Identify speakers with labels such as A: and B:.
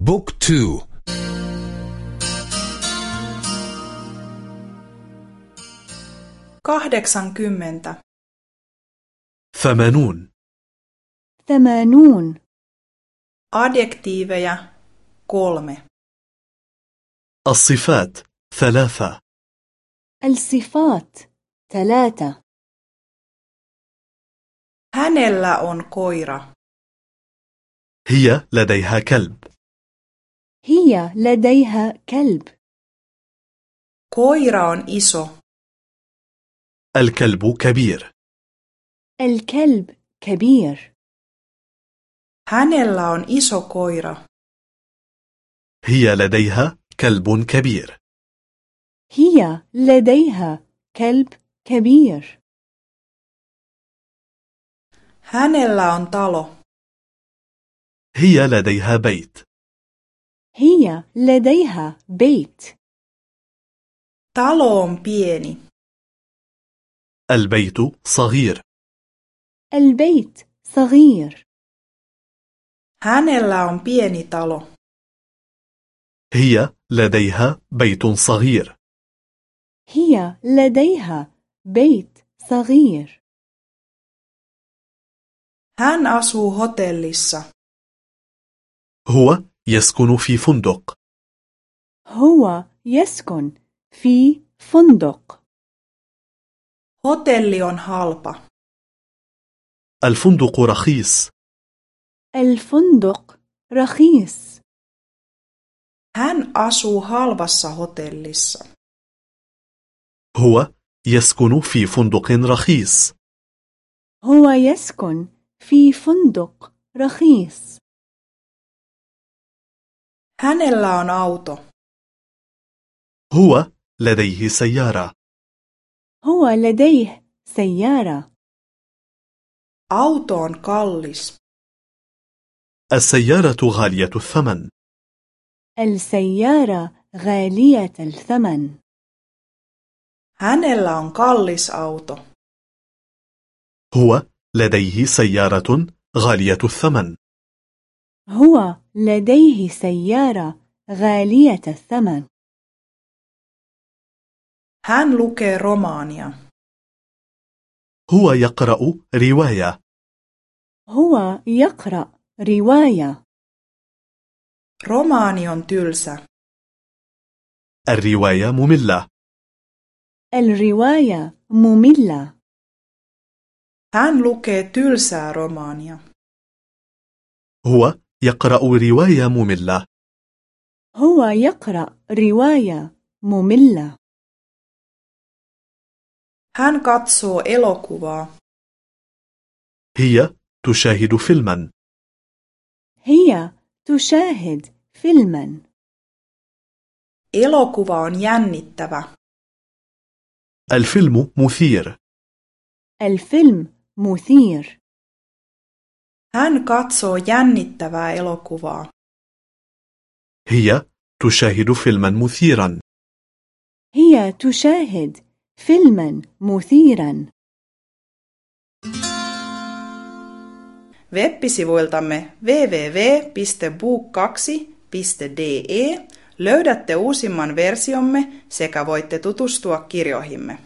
A: بوك تو.
B: kahdeksankymmentä.
C: ثمانون.
D: ثمانون.
B: Adjektiiveja kolme.
C: الصفات ثلاثة.
D: الصفات ثلاثة.
B: Hänellä on koira.
C: هي لديها كلب.
D: هي لديها كلب.
B: Koira on iso.
C: الكلب كبير.
D: الكلب كبير.
B: Hänellä on iso koira.
C: هي لديها كلب كبير.
D: هي لديها كلب كبير.
B: Hänellä on talo.
C: هي لديها بيت.
D: هي لديها بيت.
B: talo on pieni.
C: البيت صغير.
D: البيت صغير.
B: Hänellä on pieni talo
C: هي لديها بيت صغير.
D: هي لديها بيت صغير.
B: Hän asuu hotellissa.
C: هو يسكن في فندق.
D: هو يسكن في فندق.
B: Hotelli on halpa.
C: الفندق رخيص.
D: الفندق رخيص.
B: Hän asuu halvassa hotellissa.
C: هو يسكن في فندق رخيص.
D: هو يسكن في فندق رخيص.
B: Hänellä on auto.
C: هو لديه سيارة.
D: هو لديه سيارة.
B: Auto on kallis.
C: السيارة غالية الثمن.
D: السيارة غالية الثمن.
B: Hänellä on kallis auto.
C: هو لديه سيارة غالية الثمن.
D: هو لديه سيارة غالية الثمن.
B: Hän lukee romaania.
C: هو يقرأ رواية.
D: هو يقرأ رواية.
B: Romaani on tylsä.
C: الرواية مملة.
D: الرواية مملة.
B: Hän lukee tylsää romaania.
C: هو يقرأ رواية مملة.
D: هو يقرأ رواية مملة.
B: Hän katsoo elokuvaa.
C: هي تشاهد فيلما.
D: هي تشاهد فيلما.
B: Elokuva on jännittävä.
C: الفيلم مثير.
D: الفيلم مثير.
B: hän katsoo jännittävää elokuvaa
C: هي تشاهد فيلما مثيرا
D: هي تشاهد فيلما مثيرا
B: Web-sivuiltamme www.book2.de löydätte uusimman versiomme sekä voitte tutustua kirjoihimme.